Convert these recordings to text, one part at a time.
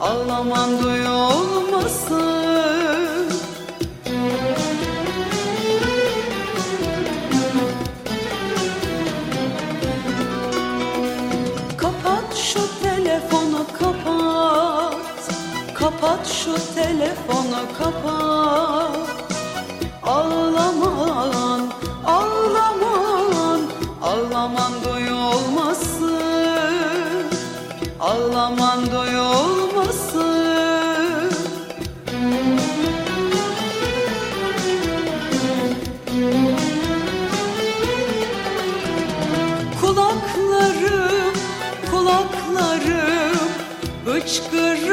Ağlaman duyulmasın Kapat şu telefonu kapat. Kapat şu telefonu kapat. Ağlaman, ağlaman, ağlaman duyulmasın Ağlaman duyulmasın hıçkırık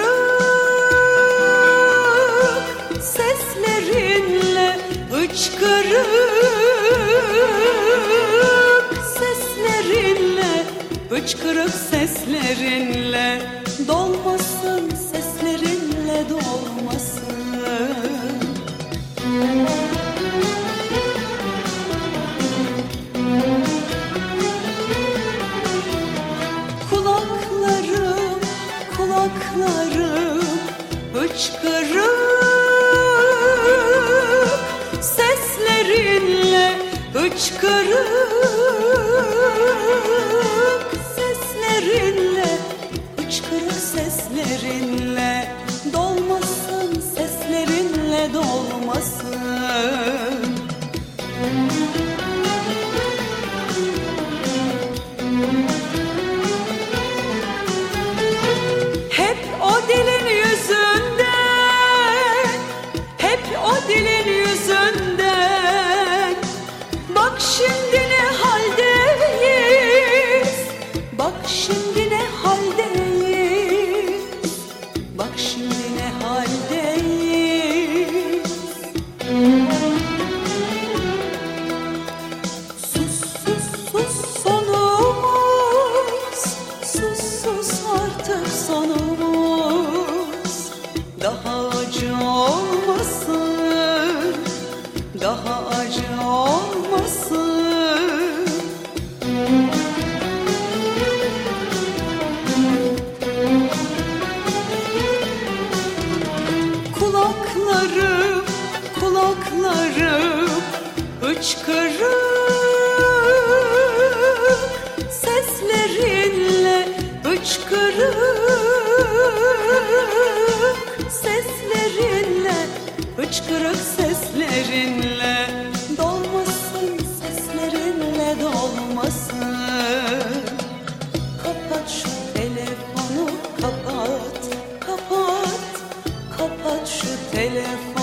Seslerinle hıçkırık Seslerinle hıçkırık seslerinle Dolmasın seslerinle dolmasın kulaklarım hıçkırık. Seslerinle hıçkırık Russian Kulaklarım, kulaklarım hıçkırık telefonu